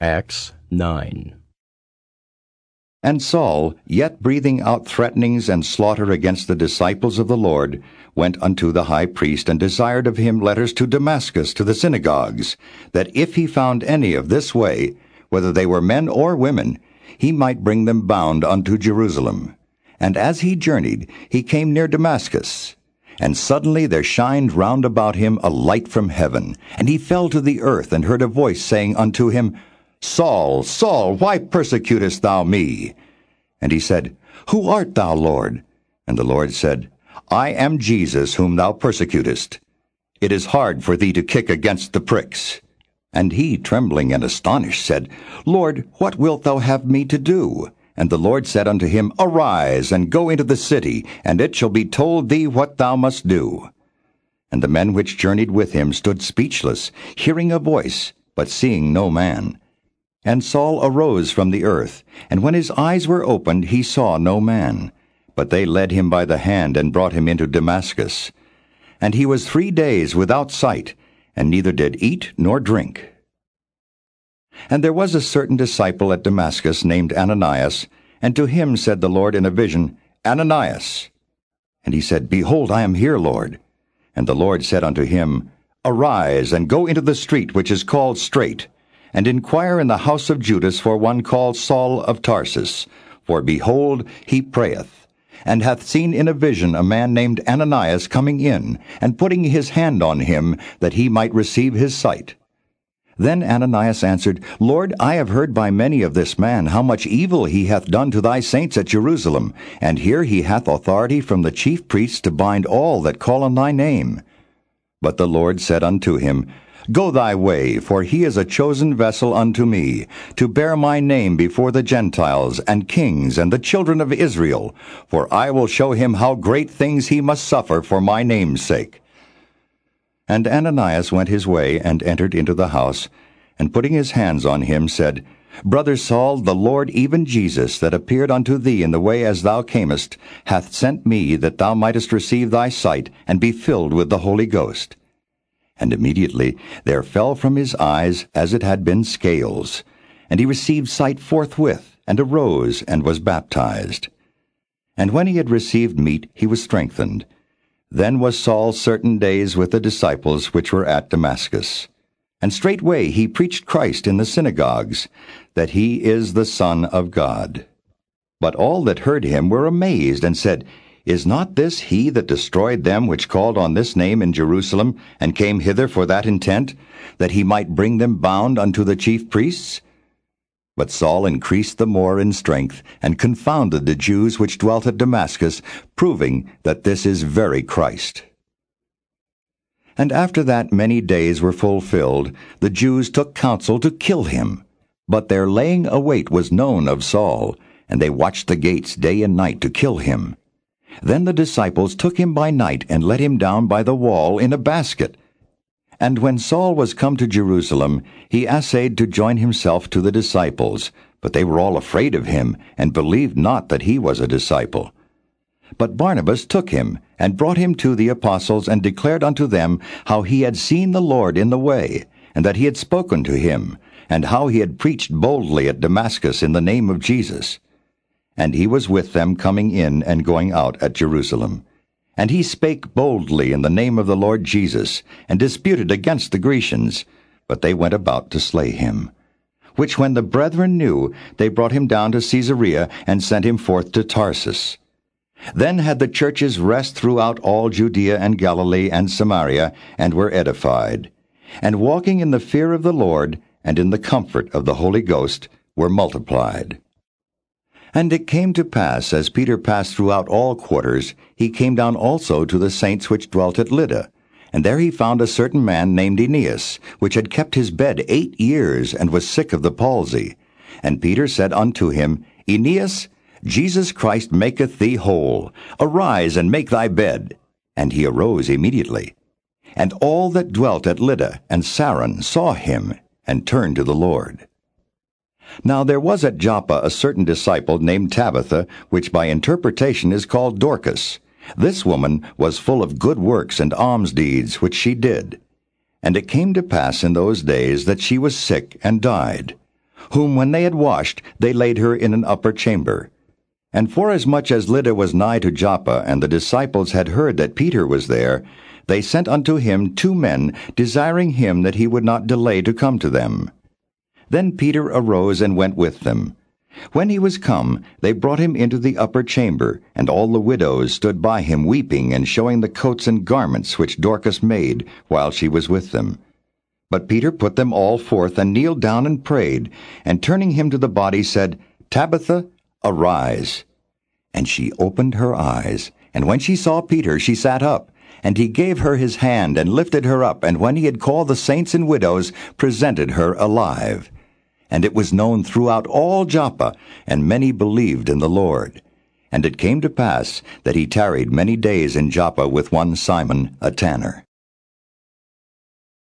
Acts 9. And Saul, yet breathing out threatenings and slaughter against the disciples of the Lord, went unto the high priest and desired of him letters to Damascus to the synagogues, that if he found any of this way, whether they were men or women, he might bring them bound unto Jerusalem. And as he journeyed, he came near Damascus. And suddenly there shined round about him a light from heaven, and he fell to the earth and heard a voice saying unto him, Saul, Saul, why persecutest thou me? And he said, Who art thou, Lord? And the Lord said, I am Jesus whom thou persecutest. It is hard for thee to kick against the pricks. And he, trembling and astonished, said, Lord, what wilt thou have me to do? And the Lord said unto him, Arise, and go into the city, and it shall be told thee what thou must do. And the men which journeyed with him stood speechless, hearing a voice, but seeing no man. And Saul arose from the earth, and when his eyes were opened, he saw no man. But they led him by the hand and brought him into Damascus. And he was three days without sight, and neither did eat nor drink. And there was a certain disciple at Damascus named Ananias, and to him said the Lord in a vision, Ananias. And he said, Behold, I am here, Lord. And the Lord said unto him, Arise, and go into the street which is called Straight, and inquire in the house of Judas for one called Saul of Tarsus. For behold, he prayeth, and hath seen in a vision a man named Ananias coming in, and putting his hand on him, that he might receive his sight. Then Ananias answered, Lord, I have heard by many of this man how much evil he hath done to thy saints at Jerusalem, and here he hath authority from the chief priests to bind all that call on thy name. But the Lord said unto him, Go thy way, for he is a chosen vessel unto me, to bear my name before the Gentiles, and kings, and the children of Israel. For I will show him how great things he must suffer for my name's sake. And Ananias went his way, and entered into the house, and putting his hands on him, said, Brother Saul, the Lord even Jesus, that appeared unto thee in the way as thou camest, hath sent me that thou mightest receive thy sight, and be filled with the Holy Ghost. And immediately there fell from his eyes as it had been scales. And he received sight forthwith, and arose, and was baptized. And when he had received meat, he was strengthened. Then was Saul certain days with the disciples which were at Damascus. And straightway he preached Christ in the synagogues, that he is the Son of God. But all that heard him were amazed, and said, is not this he that destroyed them which called on this name in Jerusalem, and came hither for that intent, that he might bring them bound unto the chief priests? But Saul increased the more in strength, and confounded the Jews which dwelt at Damascus, proving that this is very Christ. And after that many days were fulfilled, the Jews took counsel to kill him. But their laying await was known of Saul, and they watched the gates day and night to kill him. Then the disciples took him by night and let him down by the wall in a basket. And when Saul was come to Jerusalem, he essayed to join himself to the disciples, but they were all afraid of him, and believed not that he was a disciple. But Barnabas took him, and brought him to the apostles, and declared unto them how he had seen the Lord in the way, and that he had spoken to him, and how he had preached boldly at Damascus in the name of Jesus. And he was with them coming in and going out at Jerusalem. And he spake boldly in the name of the Lord Jesus, and disputed against the Grecians, but they went about to slay him. Which when the brethren knew, they brought him down to Caesarea, and sent him forth to Tarsus. Then had the churches rest throughout all Judea and Galilee and Samaria, and were edified. And walking in the fear of the Lord, and in the comfort of the Holy Ghost, were multiplied. And it came to pass, as Peter passed throughout all quarters, he came down also to the saints which dwelt at Lydda. And there he found a certain man named Aeneas, which had kept his bed eight years, and was sick of the palsy. And Peter said unto him, Aeneas, Jesus Christ maketh thee whole. Arise and make thy bed. And he arose immediately. And all that dwelt at Lydda and Saron saw him, and turned to the Lord. Now there was at Joppa a certain disciple named Tabitha, which by interpretation is called Dorcas. This woman was full of good works and alms deeds which she did. And it came to pass in those days that she was sick and died. whom when they had washed, they laid her in an upper chamber. And forasmuch as Lydda was nigh to Joppa, and the disciples had heard that Peter was there, they sent unto him two men, desiring him that he would not delay to come to them. Then Peter arose and went with them. When he was come, they brought him into the upper chamber, and all the widows stood by him weeping and showing the coats and garments which Dorcas made while she was with them. But Peter put them all forth and kneeled down and prayed, and turning him to the body said, Tabitha, arise. And she opened her eyes, and when she saw Peter, she sat up. And he gave her his hand and lifted her up, and when he had called the saints and widows, presented her alive. And it was known throughout all Joppa, and many believed in the Lord. And it came to pass that he tarried many days in Joppa with one Simon, a tanner.